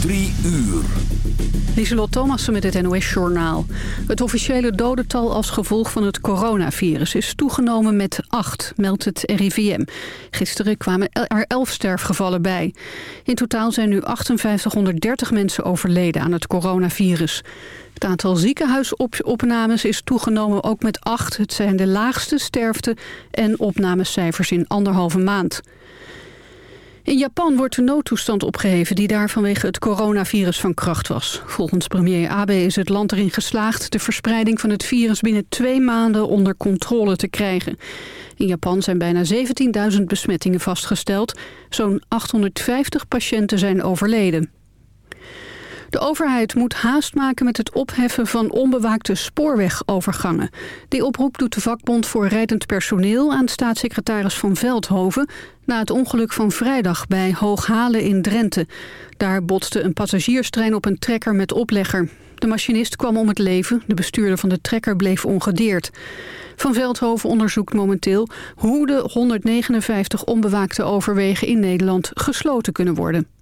Drie uur. Lieselot Thomassen met het NOS-journaal. Het officiële dodental als gevolg van het coronavirus is toegenomen met acht, meldt het RIVM. Gisteren kwamen er elf sterfgevallen bij. In totaal zijn nu 5830 mensen overleden aan het coronavirus. Het aantal ziekenhuisopnames is toegenomen ook met acht. Het zijn de laagste sterfte- en opnamecijfers in anderhalve maand. In Japan wordt de noodtoestand opgeheven die daar vanwege het coronavirus van kracht was. Volgens premier Abe is het land erin geslaagd de verspreiding van het virus binnen twee maanden onder controle te krijgen. In Japan zijn bijna 17.000 besmettingen vastgesteld. Zo'n 850 patiënten zijn overleden. De overheid moet haast maken met het opheffen van onbewaakte spoorwegovergangen. Die oproep doet de vakbond voor rijdend personeel aan staatssecretaris Van Veldhoven... na het ongeluk van vrijdag bij Hooghalen in Drenthe. Daar botste een passagierstrein op een trekker met oplegger. De machinist kwam om het leven, de bestuurder van de trekker bleef ongedeerd. Van Veldhoven onderzoekt momenteel hoe de 159 onbewaakte overwegen in Nederland gesloten kunnen worden.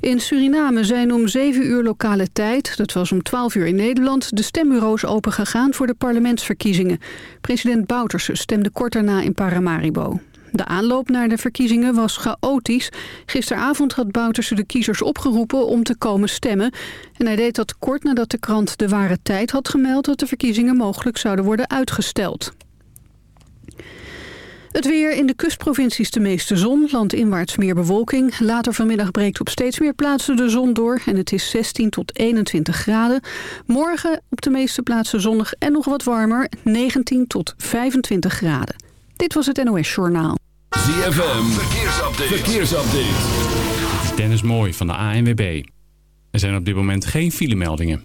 In Suriname zijn om 7 uur lokale tijd, dat was om 12 uur in Nederland... de stembureaus opengegaan voor de parlementsverkiezingen. President Bouterse stemde kort daarna in Paramaribo. De aanloop naar de verkiezingen was chaotisch. Gisteravond had Bouterse de kiezers opgeroepen om te komen stemmen. En hij deed dat kort nadat de krant De Ware Tijd had gemeld... dat de verkiezingen mogelijk zouden worden uitgesteld. Het weer in de kustprovincies de meeste zon, landinwaarts meer bewolking. Later vanmiddag breekt op steeds meer plaatsen de zon door en het is 16 tot 21 graden. Morgen op de meeste plaatsen zonnig en nog wat warmer, 19 tot 25 graden. Dit was het NOS Journaal. ZFM, verkeersupdate. verkeersupdate. Dennis Mooi van de ANWB. Er zijn op dit moment geen filemeldingen.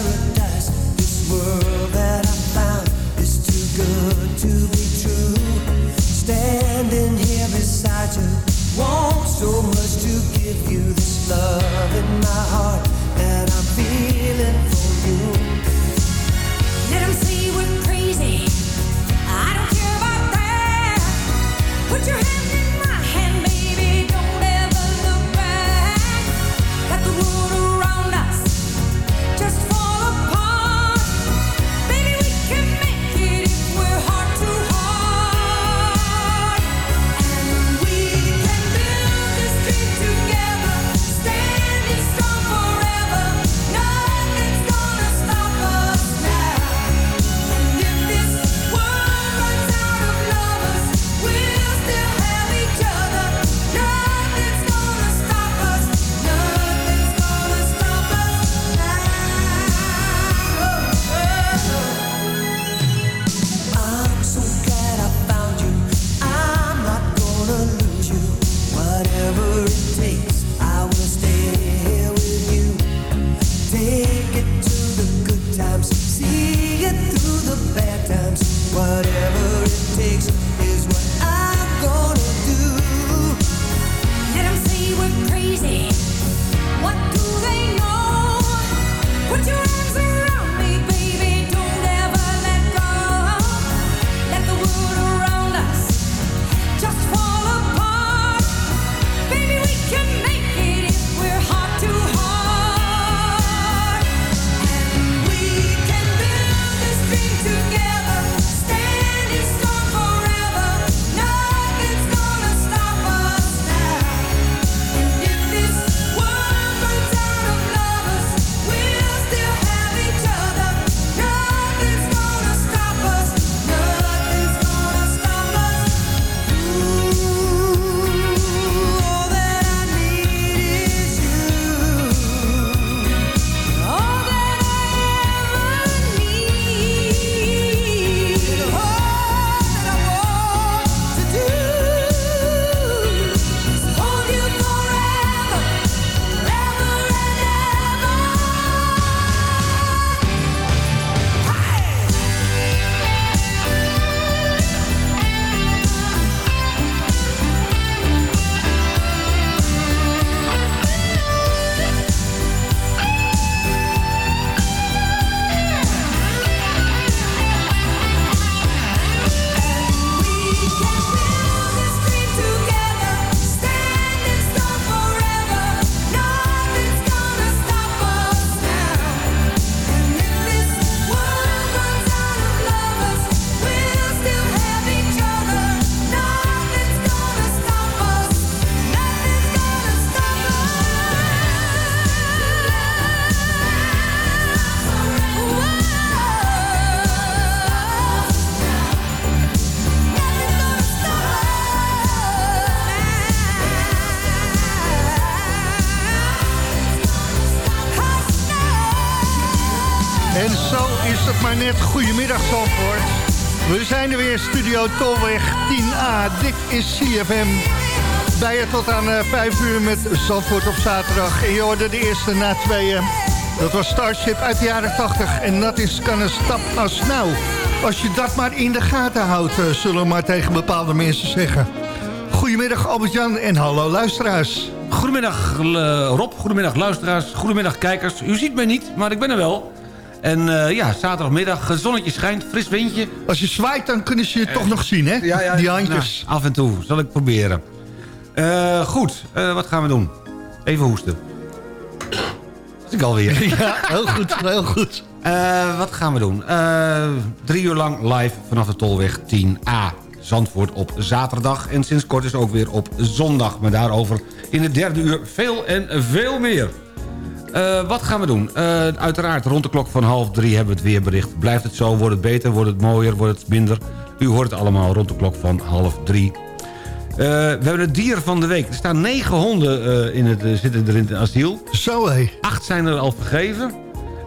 A Studio Tolweg 10A. Dit is CFM. Bij je tot aan eh, 5 uur met Zandvoort op zaterdag. En je hoorde de eerste na tweeën. Dat was Starship uit de jaren 80. En dat is kan een stap als nou. Als je dat maar in de gaten houdt, eh, zullen we maar tegen bepaalde mensen zeggen. Goedemiddag Albert-Jan en hallo luisteraars. Goedemiddag eh, Rob, goedemiddag luisteraars, goedemiddag kijkers. U ziet mij niet, maar ik ben er wel. En eh, ja, zaterdagmiddag, het zonnetje schijnt, fris windje. Als je zwaait, dan kunnen ze je toch nog zien, hè? Die handjes. Nou, af en toe, zal ik proberen. Eh, goed, eh, wat gaan we doen? Even hoesten. Dat is ik alweer. Ja, heel goed, heel goed. Eh, wat gaan we doen? Eh, drie uur lang live vanaf de Tolweg 10A. Zandvoort op zaterdag en sinds kort is ook weer op zondag. Maar daarover in het derde uur veel en veel meer. Eh, wat gaan we doen? Eh, uiteraard rond de klok van half drie hebben we het weerbericht. Blijft het zo? Wordt het beter? Wordt het mooier? Wordt het minder? U hoort het allemaal rond de klok van half drie. Eh, we hebben het dier van de week. Er staan negen honden in het, zitten er in het asiel. Zo hé. Acht zijn er al vergeven.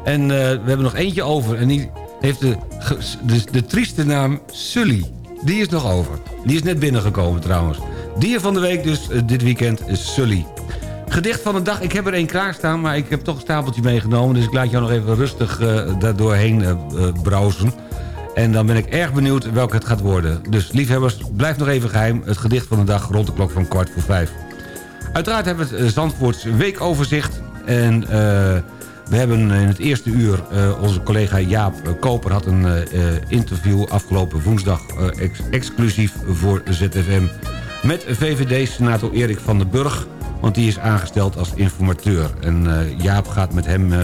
En we hebben nog eentje over. En die heeft de, de, de trieste naam Sully. Die is nog over. Die is net binnengekomen trouwens. Dier van de week dus dit weekend is Sully. Gedicht van de dag. Ik heb er één klaarstaan, maar ik heb toch een stapeltje meegenomen. Dus ik laat jou nog even rustig eh daar doorheen eh, eh, browsen. En dan ben ik erg benieuwd welke het gaat worden. Dus liefhebbers, blijf nog even geheim. Het gedicht van de dag rond de klok van kwart voor vijf. Uiteraard hebben we het Zandvoorts weekoverzicht. En we hebben in het eerste uur... onze collega Jaap Koper had een interview afgelopen woensdag... ex- exclusief voor ZFM... met VVD-senator Erik van den Burg... want die is aangesteld als informateur. En eh, Jaap gaat met hem... eh,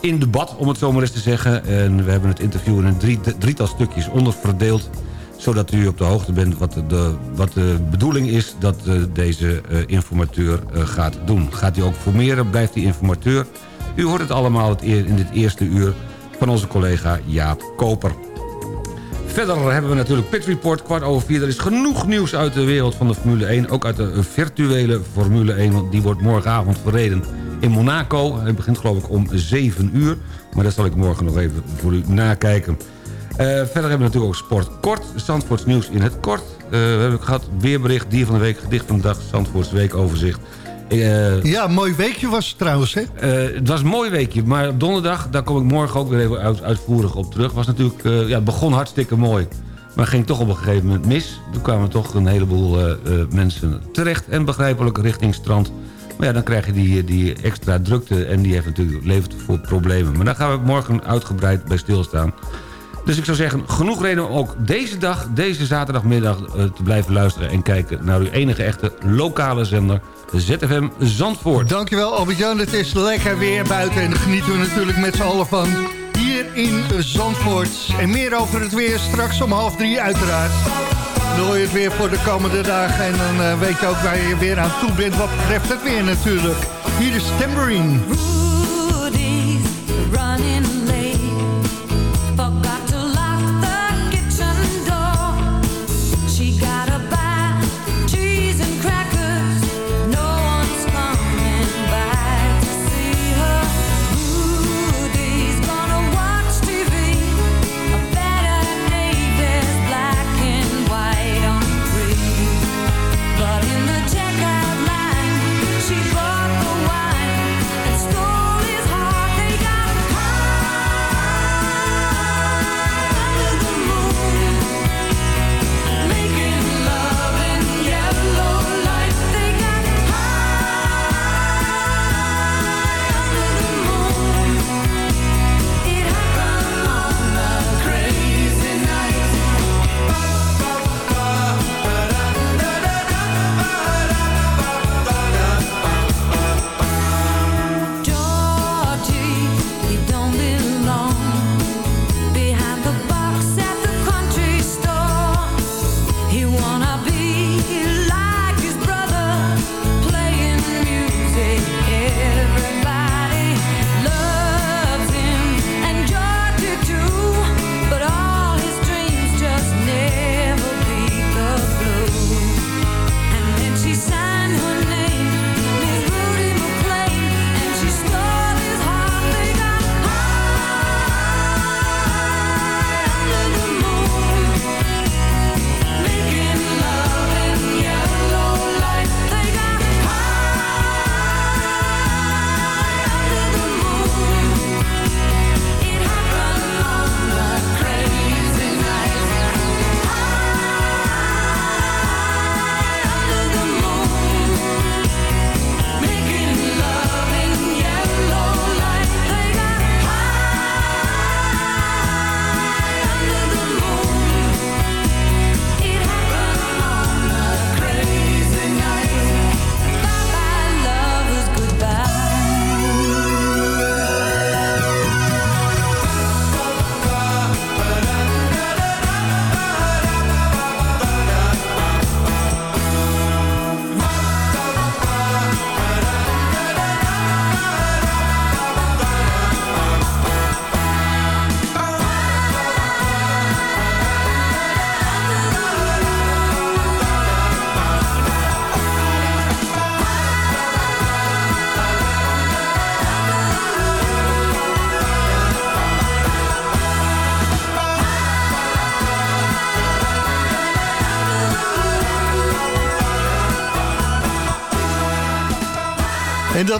in debat, om het zo maar eens te zeggen. En we hebben het interview in een drie, drietal stukjes onderverdeeld zodat u op de hoogte bent wat de, wat de bedoeling is... dat eh, deze informateur gaat doen. Gaat hij ook formeren, blijft hij informateur? U hoort het allemaal in dit eerste uur van onze collega Jaap Koper. Verder hebben we natuurlijk Pit Report, kwart over vier. Er is genoeg nieuws uit de wereld van de Formule 1. Ook uit de virtuele Formule 1, want die wordt morgenavond verreden in Monaco. Het begint geloof ik om 7 uur. Maar dat zal ik morgen nog even voor u nakijken. Eh, verder hebben we natuurlijk ook sport kort. Zandvoorts nieuws in het kort. Eh, we hebben gehad weerbericht, dier van de week, gedicht van de dag, Zandvoorts weekoverzicht. Eh, Ja, mooi weekje was het trouwens, hè? eh, het was een mooi weekje, maar op donderdag, daar kom ik morgen ook weer even uit- uitvoerig op terug. Was natuurlijk, eh, ja, het begon hartstikke mooi, maar ging toch op een gegeven moment mis. Toen kwamen toch een heleboel mensen terecht en begrijpelijk richting strand. Maar ja, dan krijg je die, die extra drukte en die heeft natuurlijk, levert voor problemen. Maar daar gaan we morgen uitgebreid bij stilstaan. Dus ik zou zeggen, genoeg reden om ook deze dag, deze zaterdagmiddag... te blijven luisteren en kijken naar uw enige echte lokale zender... ZFM Zandvoort. Dankjewel Albert-Jan, het is lekker weer buiten en daar genieten we natuurlijk met z'n allen van. Hier in Zandvoort. En meer over het weer straks om half drie uiteraard. Dan hoor je het weer voor de komende dagen en dan eh, weet je ook waar je weer aan toe bent wat betreft het weer natuurlijk. Hier is Tambourine. Rudy's running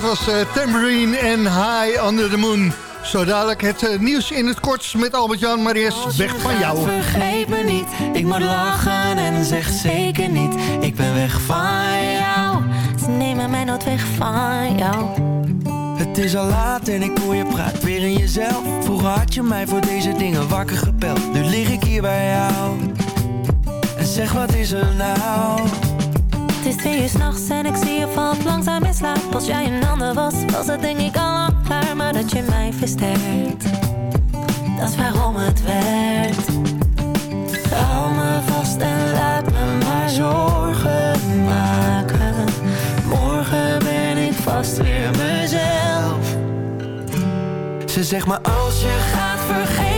dat was eh, Tambourine en High Under the Moon. Zo dadelijk het eh, nieuws in het kort met Albert-Jan, maar eerst weg van jou. Vergeet me niet, ik moet lachen en zeg zeker niet, ik ben weg van jou. Ze nemen mij nooit weg van jou. Het is al laat en ik hoor je praat weer in jezelf. Vroeger had je mij voor deze dingen wakker gebeld. Nu lig ik hier bij jou. En zeg wat is er nou? Het is twee uur s'nachts en ik zie je valt langzaam in slaap. Als jij een ander was, was het denk ik al klaar. Maar dat je mij versterkt, dat is waarom het werkt. Hou me vast en laat me maar zorgen maken. Morgen ben ik vast weer mezelf. Ze zegt maar Als je gaat, vergeet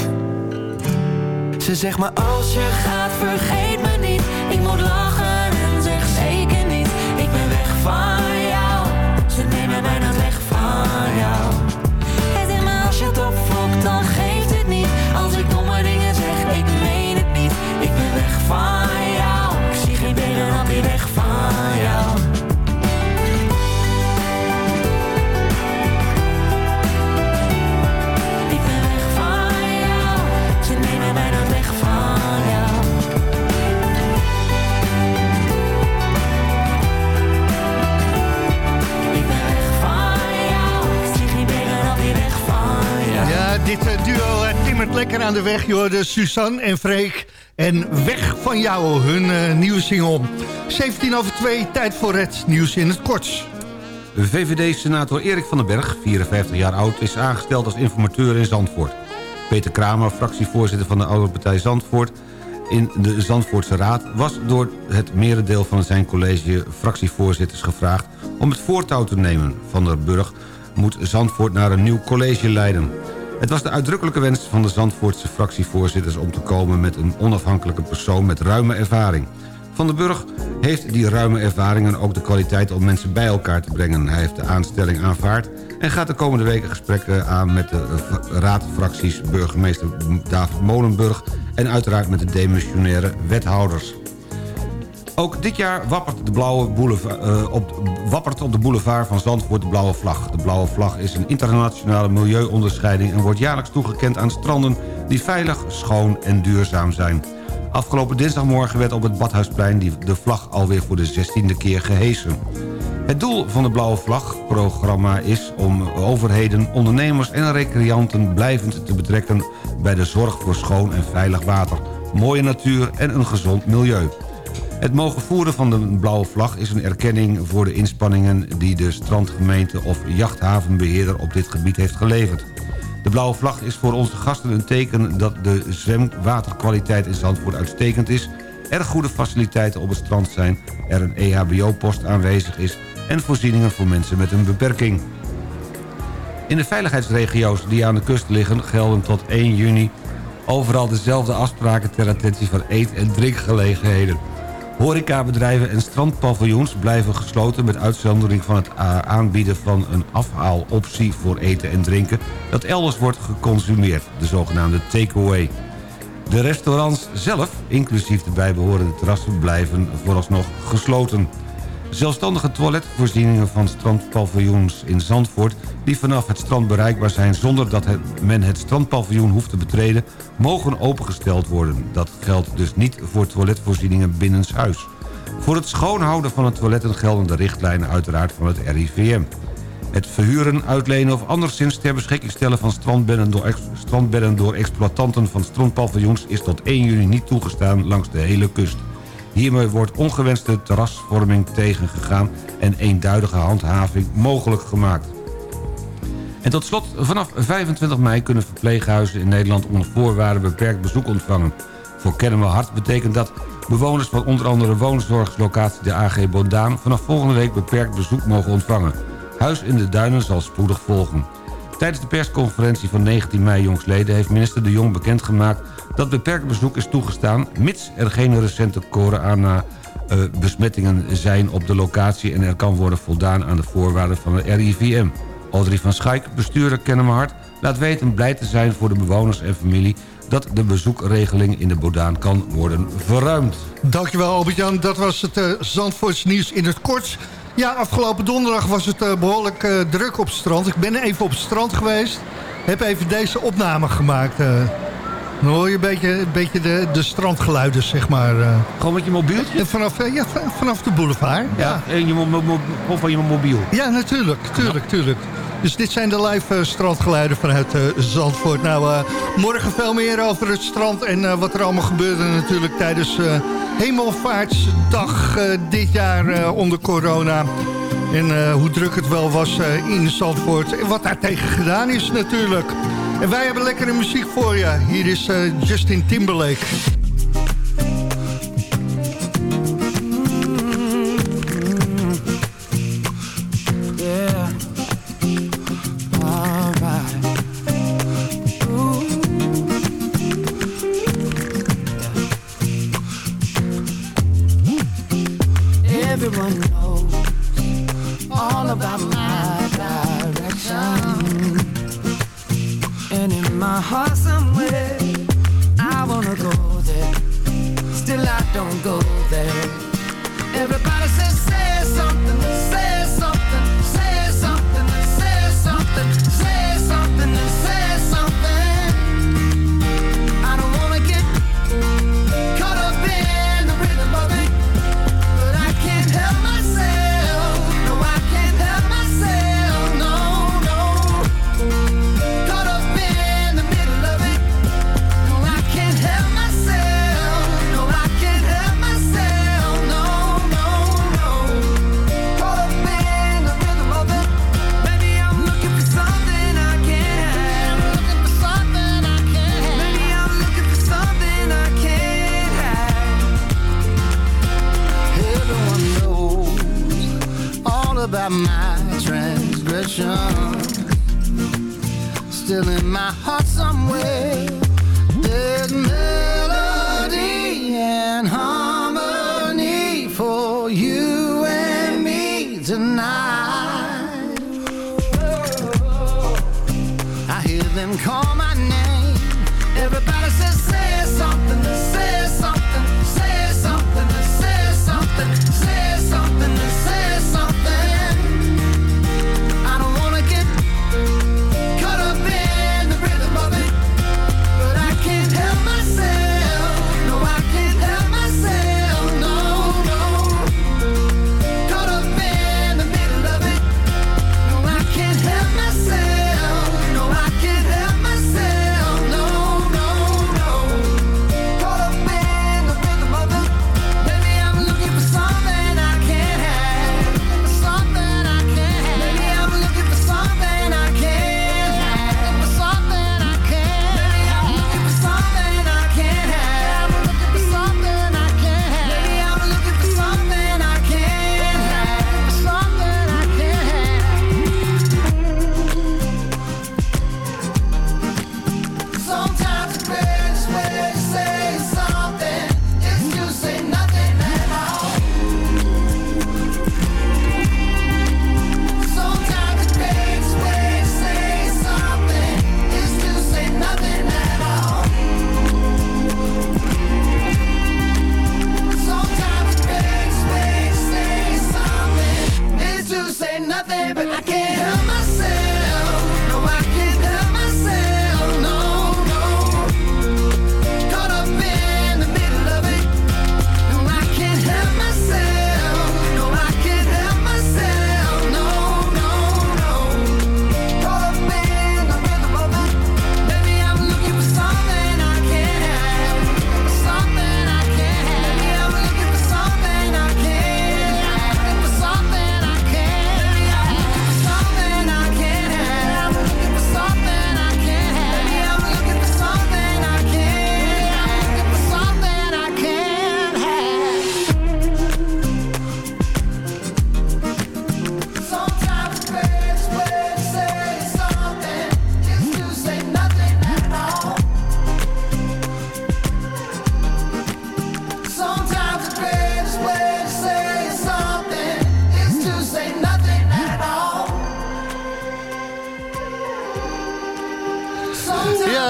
Ze zegt maar Als je gaat, vergeet me niet. Ik moet lachen en zeg zeker niet. Ik ben weg van jou. Ze nemen mij nooit weg van jou. Hij zegt maar als je het opvlokt, dan geeft het niet. Als ik domme dingen zeg, ik meen het niet. Ik ben weg van jou. Ik zie geen benen dan weer weg van dit eh, duo eh, timmert lekker aan de weg, joh. De Suzanne en Freek. En Weg van jou, hun eh, nieuwe single. 17 over 2, tijd voor het nieuws in het kort. VVD-senator Erik van den Berg, 54 jaar oud... is aangesteld als informateur in Zandvoort. Peter Kramer, fractievoorzitter van de oude partij Zandvoort... in de Zandvoortse Raad... was door het merendeel van zijn college fractievoorzitters gevraagd... om het voortouw te nemen. Van der Burg moet Zandvoort naar een nieuw college leiden. Het was de uitdrukkelijke wens van de Zandvoortse fractievoorzitters... om te komen met een onafhankelijke persoon met ruime ervaring. Van den Burg heeft die ruime ervaring en ook de kwaliteit om mensen bij elkaar te brengen. Hij heeft de aanstelling aanvaard en gaat de komende weken gesprekken aan met de raadfracties burgemeester David Molenburg en uiteraard met de demissionaire wethouders. Ook dit jaar wappert, de blauwe boulevard, eh, op, wappert op de boulevard van Zandvoort de blauwe vlag. De blauwe vlag is een internationale milieuonderscheiding... en wordt jaarlijks toegekend aan stranden die veilig, schoon en duurzaam zijn. Afgelopen dinsdagmorgen werd op het Badhuisplein de vlag alweer voor de 16e keer gehesen. Het doel van de Blauwe Vlag-programma is om overheden, ondernemers en recreanten blijvend te betrekken bij de zorg voor schoon en veilig water, mooie natuur en een gezond milieu. Het mogen voeren van de blauwe vlag is een erkenning voor de inspanningen die de strandgemeente of jachthavenbeheerder op dit gebied heeft geleverd. De blauwe vlag is voor onze gasten een teken dat de zwemwaterkwaliteit in Zandvoort uitstekend is, er goede faciliteiten op het strand zijn, er een EHBO-post aanwezig is en voorzieningen voor mensen met een beperking. In de veiligheidsregio's die aan de kust liggen gelden tot 1 juni overal dezelfde afspraken ter attentie van eet- en drinkgelegenheden. Horecabedrijven en strandpaviljoens blijven gesloten... met uitzondering van het aanbieden van een afhaaloptie voor eten en drinken... dat elders wordt geconsumeerd, de zogenaamde takeaway. De restaurants zelf, inclusief de bijbehorende terrassen... blijven vooralsnog gesloten. Zelfstandige toiletvoorzieningen van strandpaviljoens in Zandvoort... die vanaf het strand bereikbaar zijn zonder dat het- men het strandpaviljoen hoeft te betreden... mogen opengesteld worden. Dat geldt dus niet voor toiletvoorzieningen binnenshuis. Voor het schoonhouden van de toiletten gelden de richtlijnen uiteraard van het RIVM. Het verhuren, uitlenen of anderszins ter beschikking stellen van strandbedden door, strandbedden door exploitanten van strandpaviljoens is tot 1 juni niet toegestaan langs de hele kust. Hiermee wordt ongewenste terrasvorming tegengegaan... en eenduidige handhaving mogelijk gemaakt. En tot slot, vanaf 25 mei kunnen verpleeghuizen in Nederland onder voorwaarden beperkt bezoek ontvangen. Voor Kennemer Hart betekent dat bewoners van onder andere woonzorgslocatie de AG Bondaan vanaf volgende week beperkt bezoek mogen ontvangen. Huis in de Duinen zal spoedig volgen. Tijdens de persconferentie van 19 mei jongsleden heeft minister De Jong bekendgemaakt dat beperkt bezoek is toegestaan... mits er geen recente corona-besmettingen zijn op de locatie... en er kan worden voldaan aan de voorwaarden van de RIVM. Audrey van Schaik, bestuurder Kennemerhart, laat weten blij te zijn voor de bewoners en familie... dat de bezoekregeling in de Bodaan kan worden verruimd. Dankjewel Albert-Jan, dat was het uh, Zandvoorts nieuws in het kort. Ja, afgelopen donderdag was het uh, behoorlijk uh, druk op het strand. Ik ben even op het strand geweest. Heb even deze opname gemaakt. Dan hoor je een beetje, een beetje de, de strandgeluiden, zeg maar. Gewoon met je mobieltje? Vanaf, ja, vanaf de boulevard. Ja, ja. En je mo van je mobiel? Ja, natuurlijk, tuurlijk, tuurlijk. Dus dit zijn de live uh, strandgeluiden vanuit uh, Zandvoort. Nou, uh, morgen veel meer over het strand en wat er allemaal gebeurde natuurlijk tijdens Hemelvaartsdag dit jaar onder corona. En hoe druk het wel was in Zandvoort en wat daar tegen gedaan is natuurlijk. En wij hebben lekkere muziek voor je. Hier is Justin Timberlake. myself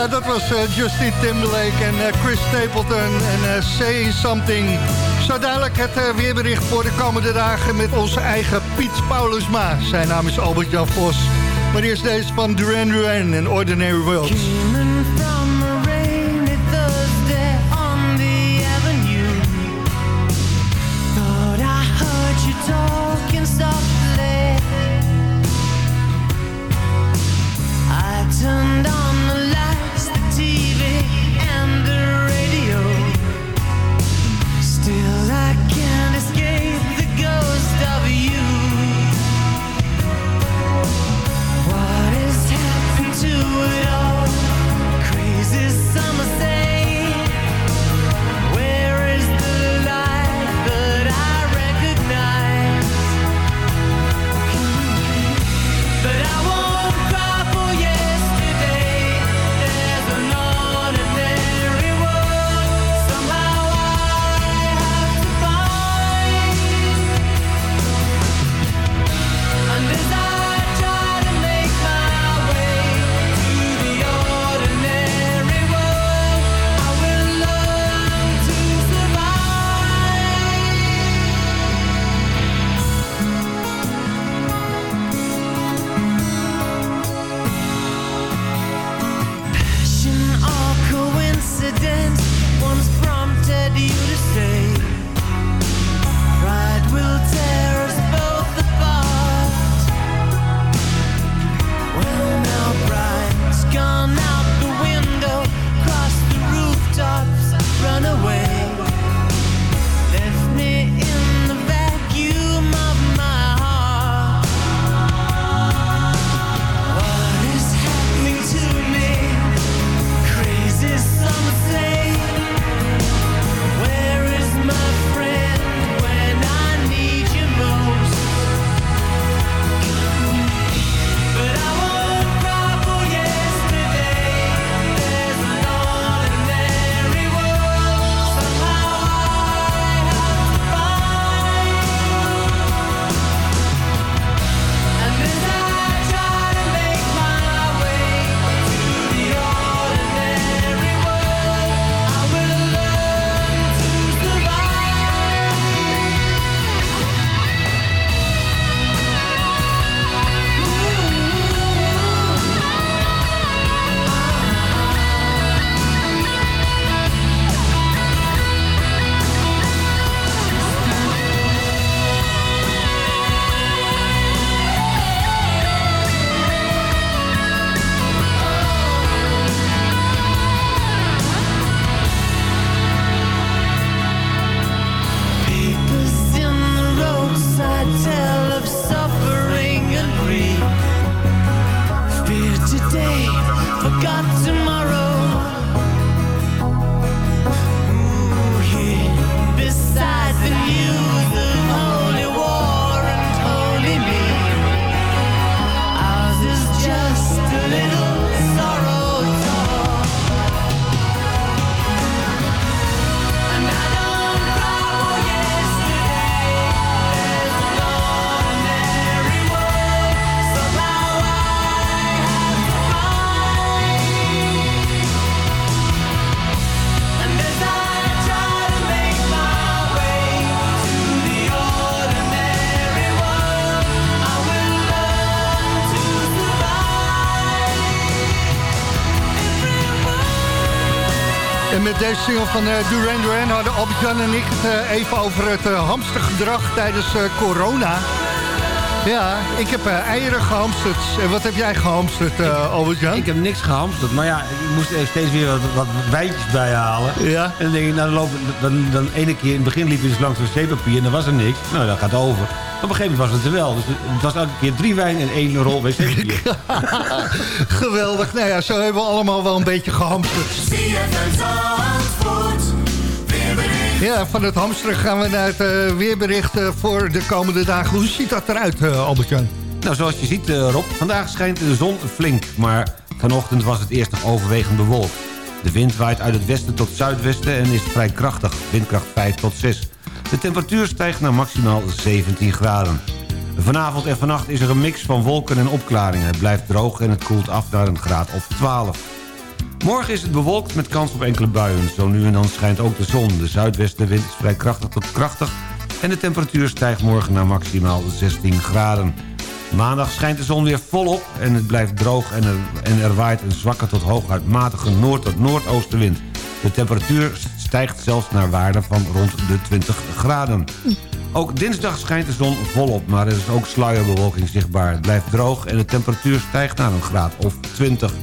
dat was eh, Justin Timberlake en eh, Chris Stapleton en eh, Say Something. Zo dadelijk het eh, weerbericht voor de komende dagen met onze eigen Piet Paulusma. Zijn naam is Albert-Jan Vos. Maar eerst deze van Duran Duran en Ordinary Worlds. Single van eh, Duran Duran hadden Albert-Jan en ik het eh, even over het eh, hamstergedrag tijdens eh, corona. Ja, ik heb eh, eieren gehamsterd. En wat heb jij gehamsterd, eh Albert-Jan? Ik heb niks gehamsterd, maar ja, ik moest er steeds weer wat, wat wijntjes bij halen. Ja. En dan denk ik, nou, dan, loop, dan, dan ene keer in het begin liep je dus langs wc-papier en dan was er niks. Nou, dat gaat over. Op een gegeven moment was het er wel. Dus het was elke keer drie wijn en één rol wc-papier. Geweldig. Nou ja, zo hebben we allemaal wel een beetje gehamsterd. Ja, van het hamsteren gaan we naar het eh, weerbericht eh, voor de komende dagen. Hoe ziet dat eruit, eh, Albert-Jan? Nou, zoals je ziet, Rob, vandaag schijnt de zon flink. Maar vanochtend was het eerst nog overwegend bewolkt. De wind waait uit het westen tot zuidwesten en is vrij krachtig. Windkracht 5 tot 6. De temperatuur stijgt naar maximaal 17 graden. Vanavond en vannacht is er een mix van wolken en opklaringen. Het blijft droog en het koelt af naar een graad of 12. Morgen is het bewolkt met kans op enkele buien. Zo nu en dan schijnt ook de zon. De zuidwestenwind is vrij krachtig tot krachtig... en de temperatuur stijgt morgen naar maximaal 16 graden. Maandag schijnt de zon weer volop en het blijft droog... en er, er waait een zwakke tot hooguit matige noord- tot noordoostenwind. De temperatuur stijgt zelfs naar waarden van rond de 20 graden. Ook dinsdag schijnt de zon volop, maar er is ook sluierbewolking zichtbaar. Het blijft droog en de temperatuur stijgt naar een graad of 20.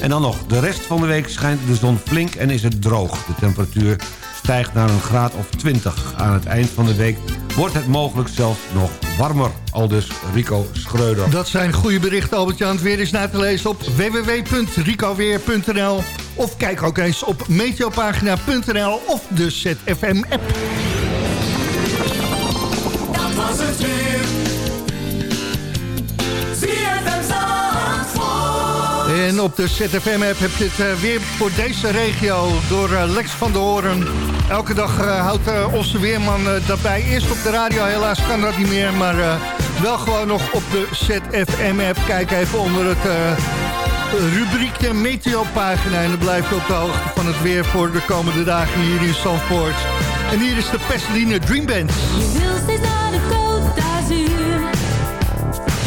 En dan nog, de rest van de week schijnt de zon flink en is het droog. De temperatuur stijgt naar een graad of 20. Aan het eind van de week wordt het mogelijk zelfs nog warmer. Aldus Rico Schreuder. Dat zijn goede berichten, Albert-Jan. Het weer is na te lezen op www.ricoweer.nl of kijk ook eens op meteopagina.nl of de ZFM-app. Dat was het weer. En op de ZFM-app heb je het eh, weer voor deze regio door eh, Lex van der Hoorn. Elke dag eh, houdt onze weerman eh, dat bij. Eerst op de radio, helaas kan dat niet meer. Maar wel gewoon nog op de ZFM-app. Kijk even onder het rubriekje Meteo-pagina. En dan blijf je op de hoogte van het weer voor de komende dagen hier in Zandvoort. En hier is de Pasadena Dream Band. De.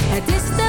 Het is te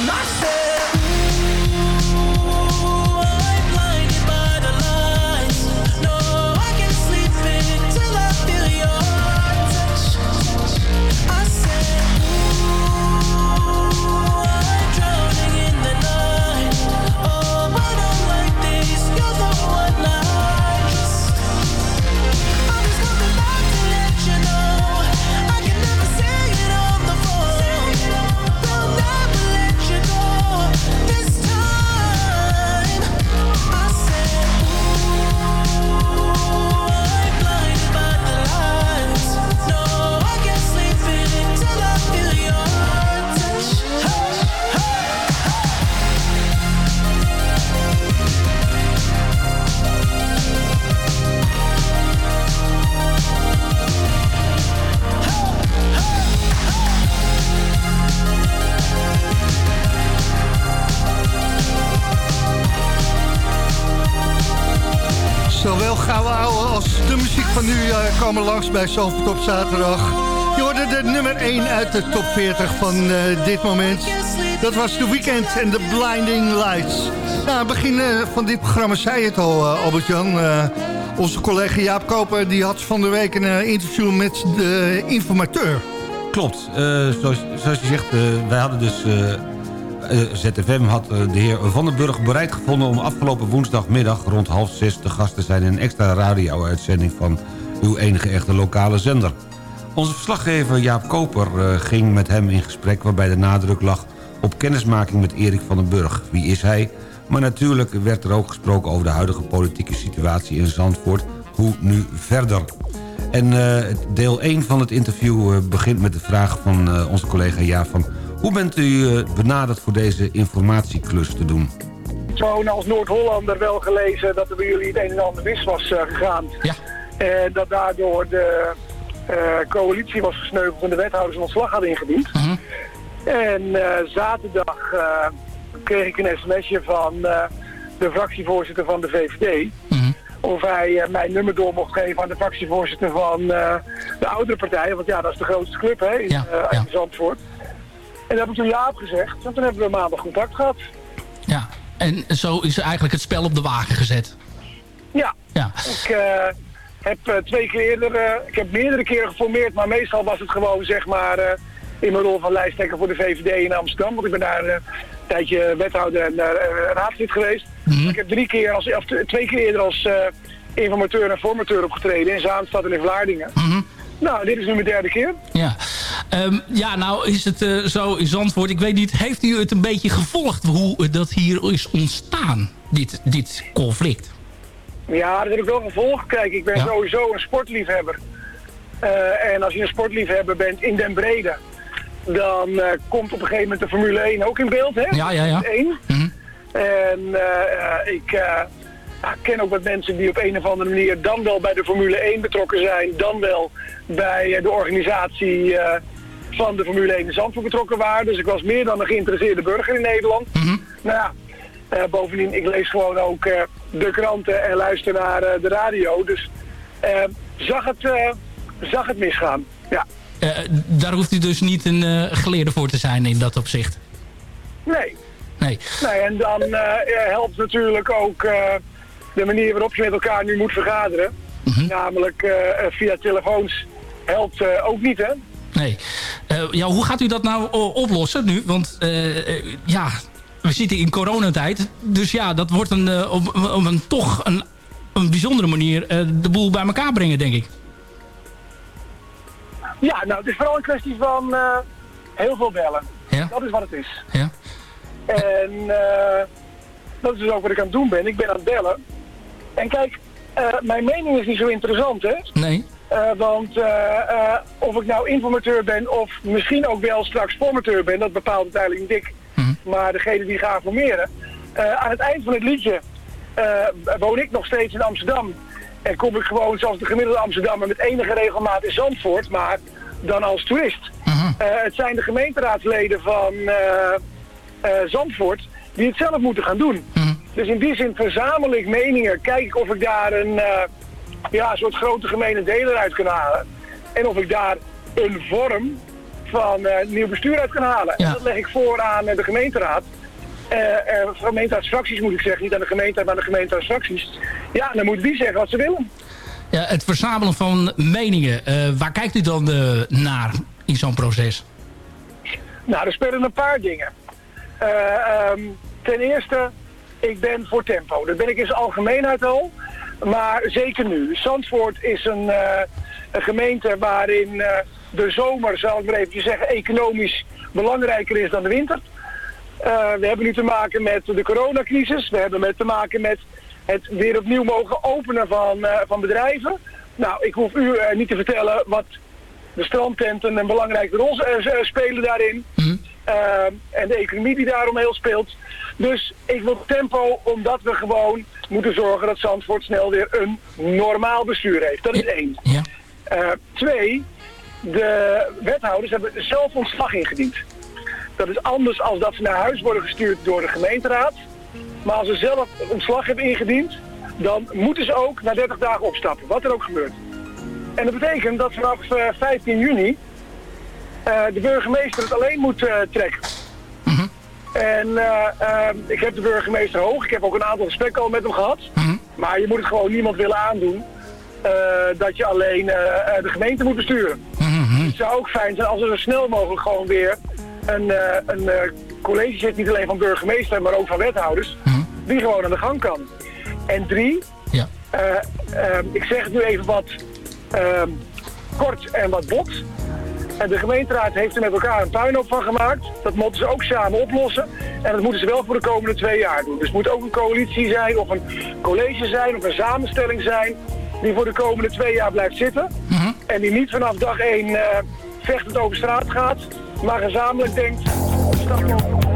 oh, and bij Zalvoort op zaterdag. Je hoorde de nummer 1 uit de top 40 van eh, dit moment. Dat was de weekend en de Blinding Lights. Nou, aan het begin eh, van dit programma zei het al, eh, Albert-Jan. Onze collega Jaap Koper die had van de week een interview met de informateur. Klopt. Zoals, zoals je zegt, wij hadden dus... ZFM had de heer Van den Burg bereid gevonden... om afgelopen woensdagmiddag rond half zes te gast te zijn... in een extra radio-uitzending van uw enige echte lokale zender. Onze verslaggever Jaap Koper eh, ging met hem in gesprek... waarbij de nadruk lag op kennismaking met Erik van den Burg. Wie is hij? Maar natuurlijk werd er ook gesproken over de huidige politieke situatie in Zandvoort. Hoe nu verder? En eh, deel 1 van het interview eh, begint met de vraag van onze collega Jaap van... hoe bent u benaderd voor deze informatieklus te doen? Gewoon als Noord-Hollander wel gelezen dat er bij jullie het een en ander mis was gegaan. Ja. En dat daardoor de eh, coalitie was gesneuveld en de wethouders een ontslag hadden ingediend. En eh, zaterdag eh, kreeg ik een sms'je van eh, de fractievoorzitter van de VVD. Of hij eh, mijn nummer door mocht geven aan de fractievoorzitter van eh, de oudere partij. Want ja, dat is de grootste club hè, in, Ja, eh, in Zandvoort. En dat heb ik toen ja gezegd. En toen hebben we maandag contact gehad. Ja, en zo is eigenlijk het spel op de wagen gezet. Ja. Ja. Ik eh, heb eh, twee keer eerder, eh, ik heb meerdere keren geformeerd, maar meestal was het gewoon zeg maar eh, in mijn rol van lijsttrekker voor de VVD in Amsterdam. Want ik ben daar een tijdje wethouder en raadslid geweest. Ik heb drie keer als, of twee keer eerder als informateur en formateur opgetreden in Zaanstad en in Vlaardingen. Nou, dit is nu mijn derde keer. Ja. Ehm, ja, nou is het zo in Zandvoort. Ik weet niet, heeft u het een beetje gevolgd hoe dat hier is ontstaan, dit, dit conflict? Ja, dat heb ik wel gevolgd. Kijk, ik ben Ja. sowieso een sportliefhebber. Eh, en als je een sportliefhebber bent in Den Brede, dan eh, komt op een gegeven moment de Formule 1 ook in beeld, hè? Ja, ja, ja. 1. En eh, ik ken ook wat mensen die op een of andere manier dan wel bij de Formule 1 betrokken zijn, dan wel bij de organisatie van de Formule 1 in Zandvoort betrokken waren. Dus ik was meer dan een geïnteresseerde burger in Nederland. Nou ja, bovendien, ik lees gewoon ook eh, de kranten en luister naar eh, de radio. Dus eh, zag, het, eh, zag het misgaan. Ja. Eh, daar hoeft u dus niet een eh, geleerde voor te zijn in dat opzicht. Nee. Nee. Nee, en dan eh, helpt natuurlijk ook eh, de manier waarop je met elkaar nu moet vergaderen. Namelijk eh, eh, via telefoons helpt eh, ook niet, hè? Nee. Eh, ja, hoe gaat u dat nou oplossen nu? Want eh, eh, ja, we zitten in coronatijd. Dus ja, dat wordt een, eh, op, op een toch een, een bijzondere manier eh, de boel bij elkaar brengen, denk ik. Ja, nou, het is vooral een kwestie van eh, heel veel bellen. Ja. Dat is wat het is. Ja. En dat is dus ook wat ik aan het doen ben. Ik ben aan het bellen. En kijk, mijn mening is niet zo interessant, hè? Nee. Want of ik nou informateur ben of misschien ook wel straks formateur ben, dat bepaalt uiteindelijk niet ik. Maar degene die gaat formeren. Eh, aan het eind van het liedje eh, woon ik nog steeds in Amsterdam. En kom ik gewoon zoals de gemiddelde Amsterdammer met enige regelmaat in Zandvoort, maar dan als toerist. Eh, het zijn de gemeenteraadsleden van Zandvoort die het zelf moeten gaan doen. Dus in die zin verzamel ik meningen, kijk ik of ik daar een, ja, soort grote gemene deler uit kan halen. En of ik daar een vorm van eh, nieuw bestuur uit kan halen. En dat leg ik voor aan eh, de gemeenteraad. Eh eh, gemeenteraadsfracties moet ik zeggen, niet aan de gemeente, maar aan de gemeenteraadsfracties. Ja, dan moeten die zeggen wat ze willen. Ja, het verzamelen van meningen. waar kijkt u dan naar in zo'n proces? Nou, er spelen een paar dingen. Eh, ehm, ten eerste, ik ben voor tempo. Dat ben ik in zijn algemeenheid al. Maar zeker nu. Zandvoort is een, een gemeente waarin de zomer, zal ik maar even zeggen, economisch belangrijker is dan de winter. Eh, we hebben nu te maken met de coronacrisis. We hebben met te maken met het weer opnieuw mogen openen van, eh, van bedrijven. Nou, ik hoef u eh, niet te vertellen wat de strandtenten een belangrijke rol spelen daarin. Eh, en de economie die daaromheen speelt. Dus ik wil tempo omdat we gewoon moeten zorgen dat Zandvoort snel weer een normaal bestuur heeft. Dat is één. Eh, twee, de wethouders hebben zelf ontslag ingediend. Dat is anders als dat ze naar huis worden gestuurd door de gemeenteraad. Maar als ze zelf ontslag hebben ingediend, dan moeten ze ook na 30 dagen opstappen. Wat er ook gebeurt. En dat betekent dat vanaf eh, 15 juni eh, de burgemeester het alleen moet eh, trekken. En eh, eh, ik heb de burgemeester hoog. Ik heb ook een aantal gesprekken al met hem gehad. Maar je moet het gewoon niemand willen aandoen eh, dat je alleen eh, eh, de gemeente moet besturen. Het zou ook fijn zijn als er zo snel mogelijk gewoon weer een, eh, een eh, college zit, niet alleen van burgemeester, maar ook van wethouders, die gewoon aan de gang kan. En drie, eh, eh, ik zeg het nu even wat ehm, kort en wat bot. En de gemeenteraad heeft er met elkaar een puinhoop van gemaakt. Dat moeten ze ook samen oplossen. En dat moeten ze wel voor de komende twee jaar doen. Dus het moet ook een coalitie zijn of een college zijn of een samenstelling zijn die voor de komende twee jaar blijft zitten. En die niet vanaf dag één eh, vechtend over straat gaat, maar gezamenlijk denkt, stap op.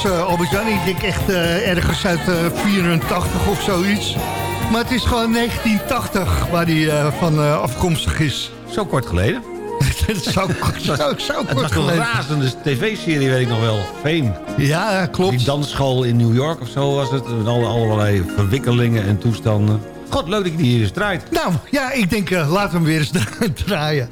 trouwens, uh, Albert-Jan. Ik denk echt uh, ergens uit 84 of zoiets. Maar het is gewoon 1980 waar die van afkomstig is. Zo kort geleden. Het zou, zou, zou Het was een razende tv-serie, weet ik nog wel. Fame. Ja, klopt. Die dansschool in New York of zo was het. Met alle, allerlei verwikkelingen en toestanden. God, leuk dat je die hier eens draait. Nou, ja, ik denk, uh, laat hem weer eens draaien.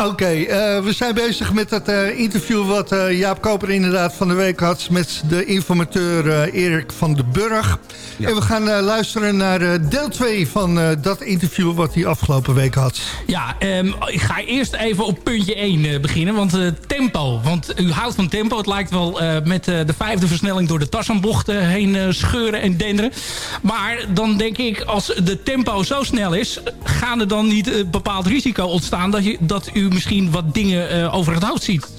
Oké, okay, uh, we zijn bezig met het uh, interview wat uh, Jaap Koper inderdaad van de week had... met de informateur Erik van den Burg. Ja. En we gaan luisteren naar deel 2 van dat interview wat hij afgelopen week had. Ja, um, ik ga eerst even op puntje 1 beginnen, want tempo. Want u houdt van tempo. Het lijkt wel met de vijfde versnelling door de Tassenbocht heen scheuren en denderen. Maar dan denk ik, als de tempo zo snel is... gaan er dan niet een bepaald risico ontstaan dat, je, dat u misschien wat dingen uh, over het hoofd ziet.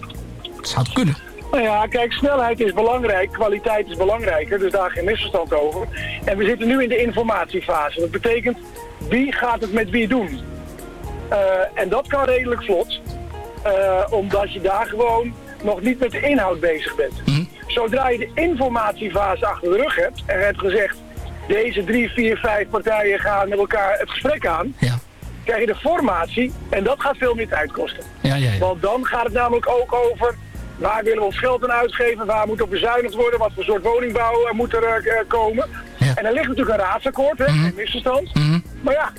Dat zou het kunnen. Nou ja, kijk, snelheid is belangrijk, kwaliteit is belangrijker, dus daar geen misverstand over. En we zitten nu in de informatiefase. Dat betekent, wie gaat het met wie doen? Uh, en dat kan redelijk vlot, uh, omdat je daar gewoon nog niet met de inhoud bezig bent. Mhm. Zodra je de informatiefase achter de rug hebt en hebt gezegd, deze drie, vier, vijf partijen gaan met elkaar het gesprek aan... Ja krijg je de formatie en dat gaat veel meer tijd kosten. Ja, ja, ja. Want dan gaat het namelijk ook over waar willen we ons geld aan uitgeven, waar moet op bezuinigd worden, wat voor soort woningbouw uh, moet er uh, komen. Ja. En er ligt natuurlijk een raadsakkoord, hè, Mhm. geen misverstand. Mhm. Maar ja,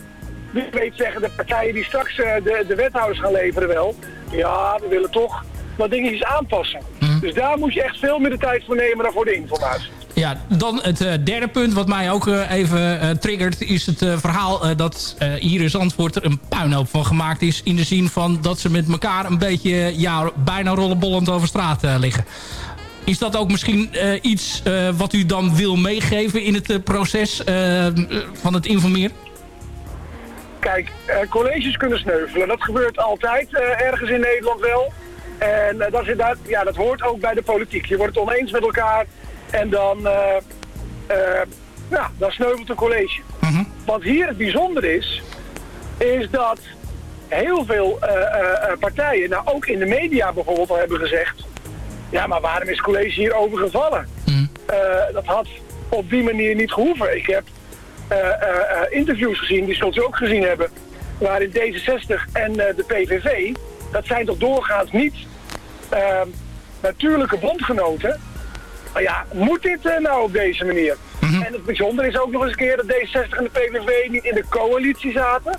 wie weet zeggen de partijen die straks uh, de, de wethouders gaan leveren wel, ja, we willen toch wat dingetjes aanpassen. Mhm. Dus daar moet je echt veel meer de tijd voor nemen dan voor de informatie. Ja, dan het uh, derde punt wat mij ook uh, even uh, triggert... is het verhaal dat hier in Zandvoort er een puinhoop van gemaakt is... in de zin van dat ze met elkaar een beetje ja, bijna rollenbollend over straat liggen. Is dat ook misschien iets wat u dan wil meegeven in het proces van het informeren? Kijk, colleges kunnen sneuvelen. Dat gebeurt altijd ergens in Nederland wel. En dat, is dat, ja, dat hoort ook bij de politiek. Je wordt het oneens met elkaar... En dan, uh, uh, ja, dan sneuvelt een college. Mm -hmm. Wat hier het bijzonder is, is dat heel veel uh, partijen, nou ook in de media bijvoorbeeld al hebben gezegd... Ja, maar waarom is het college hier overgevallen? Mm. dat had op die manier niet gehoeven. Ik heb interviews gezien, die zult u ook gezien hebben... waarin D66 en de PVV, dat zijn toch doorgaans niet natuurlijke bondgenoten... Maar ja, moet dit uh, nou op deze manier? Mhm. Mm -hmm. En het bijzondere is ook nog eens een keer dat D60 en de PVV niet in de coalitie zaten,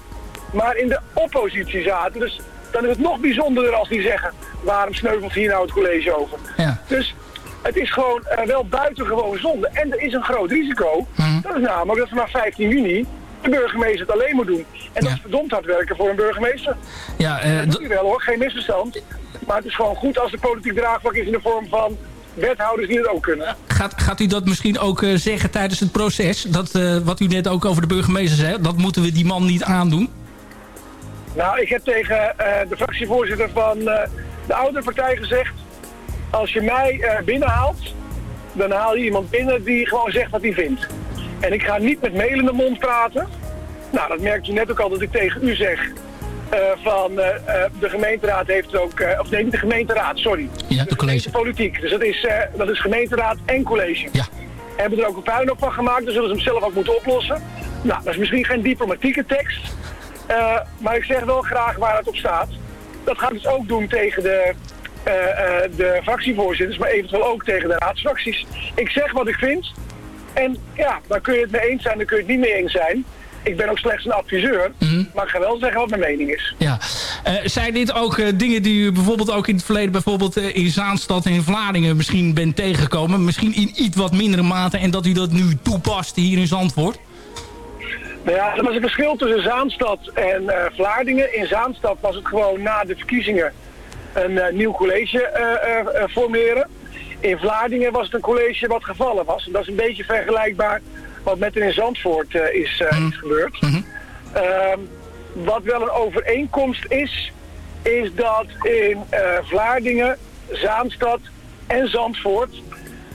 maar in de oppositie zaten. Dus dan is het nog bijzonderder als die zeggen, waarom sneuvelt hier nou het college over? Ja. Dus het is gewoon uh, wel buitengewoon zonde. En er is een groot risico. Mm -hmm. Dat is namelijk dat vanaf 15 juni de burgemeester het alleen moet doen. En dat Ja. is verdomd hard werken voor een burgemeester. Ja, uh, Dat wel hoor, geen misverstand. Maar het is gewoon goed als de politiek draagvlak is in de vorm van wethouders die het ook kunnen. Gaat, gaat u dat misschien ook uh, zeggen tijdens het proces? Dat, uh, wat u net ook over de burgemeester zei, dat moeten we die man niet aandoen? Nou, ik heb tegen uh, de fractievoorzitter van de oudere partij gezegd... als je mij binnenhaalt, dan haal je iemand binnen die gewoon zegt wat hij vindt. En ik ga niet met mail in de mond praten. Nou, dat merkt u net ook al dat ik tegen u zeg... Uh, van uh, uh, de gemeenteraad heeft ook, of nee, niet de gemeenteraad, sorry. Ja, de college. politiek. Dus dat is, dat is gemeenteraad en college. Ja. Hebben er ook een puinhoop van gemaakt, dan zullen ze hem zelf ook moeten oplossen. Nou, dat is misschien geen diplomatieke tekst, maar ik zeg wel graag waar het op staat. Dat gaat dus ook doen tegen de, de fractievoorzitters, maar eventueel ook tegen de raadsfracties. Ik zeg wat ik vind en ja, daar kun je het mee eens zijn, daar kun je het niet mee eens zijn. Ik ben ook slechts een adviseur, mm -hmm. maar ik ga wel zeggen wat mijn mening is. Ja. Uh, zijn dit ook uh, dingen die u bijvoorbeeld ook in het verleden... bijvoorbeeld uh, in Zaanstad en in Vlaardingen misschien bent tegengekomen? Misschien in iets wat mindere mate en dat u dat nu toepast hier in Zandvoort? Nou ja, er was een verschil tussen Zaanstad en Vlaardingen. In Zaanstad was het gewoon na de verkiezingen een nieuw college formuleren. In Vlaardingen was het een college wat gevallen was. En dat is een beetje vergelijkbaar wat met in Zandvoort uh, is, uh, Mhm. is gebeurd. Mm -hmm. uh, wat wel een overeenkomst is, is dat in uh, Vlaardingen, Zaanstad en Zandvoort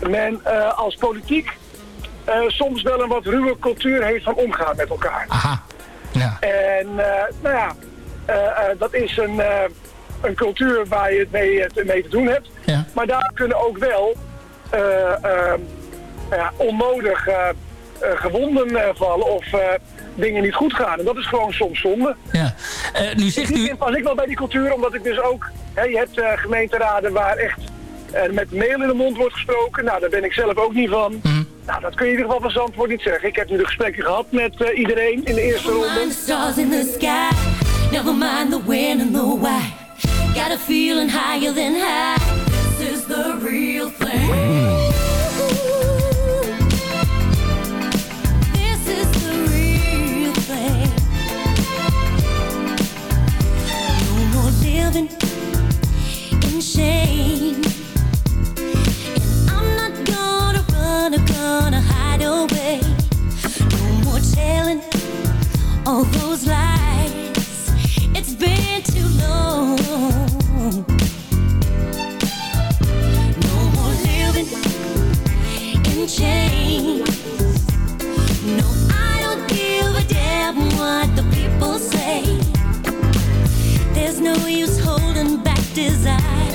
men als politiek soms wel een wat ruwe cultuur heeft van omgaan met elkaar. Aha. Ja. En nou ja, eh, eh, dat is een, eh, een cultuur waar je het mee, het mee te doen hebt. Ja. Maar daar kunnen ook wel eh, ehm, ja, onnodig eh, eh, gewonden eh, vallen of eh, dingen niet goed gaan. En dat is gewoon soms zonde. Ja. Eh, nu zegt u... Pas ik wel bij die cultuur, omdat ik dus ook... Hè, je hebt eh, gemeenteraden waar echt eh, met mail in de mond wordt gesproken. Nou, daar ben ik zelf ook niet van. Nou, dat kun je in ieder geval van Zandvoort niet zeggen. Ik heb nu de gesprekken gehad met eh, iedereen in de eerste Never ronde. mind the stars in the sky. Never mind the when and the why. Got a feeling higher than high. This is the real thing. And I'm not gonna run or gonna hide away. No more telling all those lies. It's been too long. No more living in chains. No, I don't give a damn what the people say. There's no use holding back desire.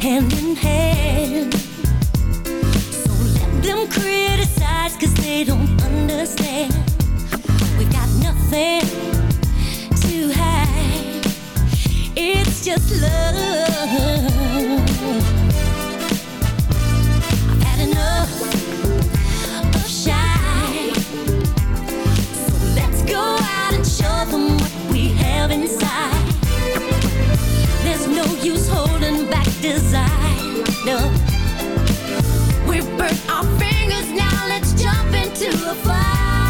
Hand in hand. So let them criticize they don't understand. We've got nothing to hide. It's just love.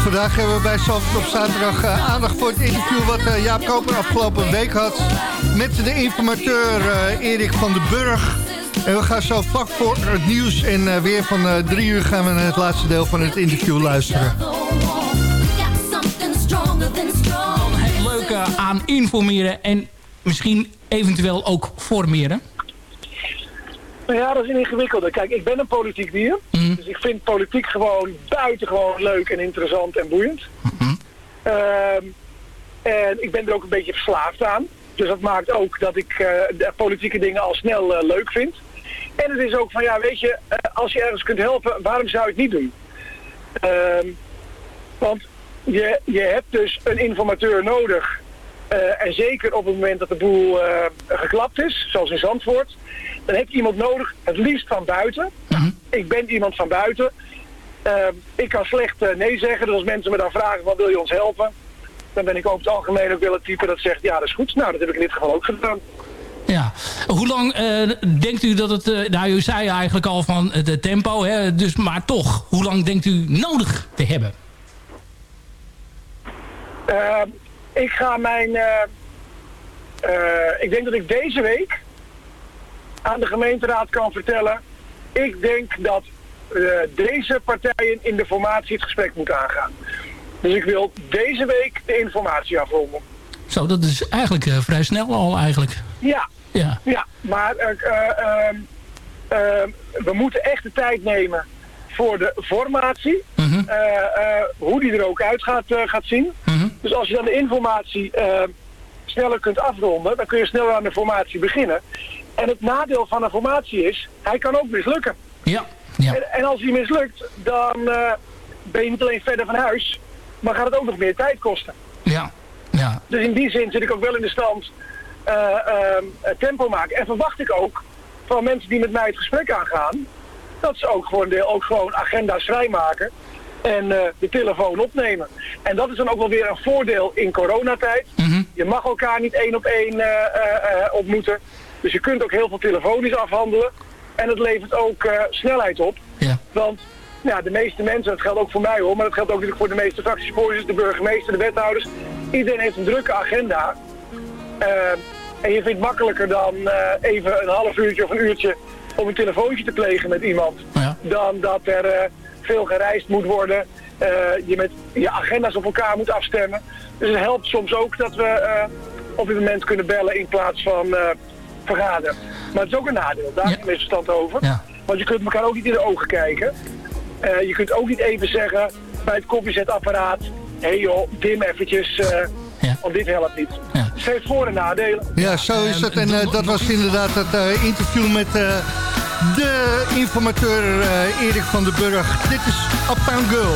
Vandaag hebben we bij Zandvoort op zaterdag eh, aandacht voor het interview... wat eh, Jaap Koper afgelopen week had met de informateur eh, Erik van den Burg. En we gaan zo vlak voor het nieuws en weer van drie uur... gaan we naar het laatste deel van het interview luisteren. Het leuke aan informeren en misschien eventueel ook formeren. Nou ja, dat is een ingewikkelde. Kijk, ik ben een politiek dier. Dus ik vind politiek gewoon buitengewoon leuk en interessant en boeiend. Ehm, en ik ben er ook een beetje verslaafd aan. Dus dat maakt ook dat ik eh, de politieke dingen al snel eh, leuk vind. En het is ook van, ja, weet je, eh, als je ergens kunt helpen, waarom zou je het niet doen? Ehm, want je, je hebt dus een informateur nodig. En zeker op het moment dat de boel geklapt is, zoals in Zandvoort, dan heb je iemand nodig, het liefst van buiten. Ik ben iemand van buiten. Ehm, ik kan slecht eh, nee zeggen, dus als mensen me dan vragen, wat wil je ons helpen? Dan ben ik over het algemeen ook wel het type dat zegt, ja dat is goed. Nou, dat heb ik in dit geval ook gedaan. Ja. Hoe lang eh, denkt u dat het... eh, nou, u zei eigenlijk al van het tempo, hè, dus, maar toch. Hoe lang denkt u nodig te hebben? Ehm, ik ga mijn... ik denk dat ik deze week aan de gemeenteraad kan vertellen. Ik denk dat eh, deze partijen in de formatie het gesprek moeten aangaan. Dus ik wil deze week de informatie afronden. Zo, dat is eigenlijk eh, vrij snel al eigenlijk. Ja, Ja. ja maar eh, eh, ehm, ehm, we moeten echt de tijd nemen voor de formatie. Mhm. Hoe die er ook uit gaat, gaat zien. Dus als je dan de informatie sneller kunt afronden, dan kun je sneller aan de formatie beginnen. En het nadeel van een formatie is, hij kan ook mislukken. Ja. ja. En, en als hij mislukt, dan eh, ben je niet alleen verder van huis, maar gaat het ook nog meer tijd kosten. Ja. Ja. Dus in die zin zit ik ook wel in de stand eh, ehm, eh, tempo maken. En verwacht ik ook van mensen die met mij het gesprek aangaan, dat ze ook gewoon, deel, ook gewoon agenda's vrijmaken en eh, de telefoon opnemen. En dat is dan ook wel weer een voordeel in coronatijd. Je mag elkaar niet één op één ontmoeten. Dus je kunt ook heel veel telefonisch afhandelen. En het levert ook eh, snelheid op. Ja. Want ja, de meeste mensen, dat geldt ook voor mij hoor, maar dat geldt ook natuurlijk voor de meeste fractievoorzitters, de burgemeester, de wethouders. Iedereen heeft een drukke agenda. Eh, En je vindt makkelijker dan eh, even een half uurtje of een uurtje om een telefoontje te plegen met iemand. Dan dat er veel gereisd moet worden. je met je agenda's op elkaar moet afstemmen. Dus het helpt soms ook dat we op dit moment kunnen bellen in plaats van vergaderen. Maar het is ook een nadeel, daar is misverstand over. Want je kunt elkaar ook niet in de ogen kijken. Eh, je kunt ook niet even zeggen bij het koffiezetapparaat... hé hey joh, dim eventjes, eh want dit helpt niet. Dus het heeft voor- en nadelen. Ja, zo is het. En eh, dat was inderdaad het eh, interview met eh, de informateur eh, Erik van den Burg. Dit is Uptown Girl.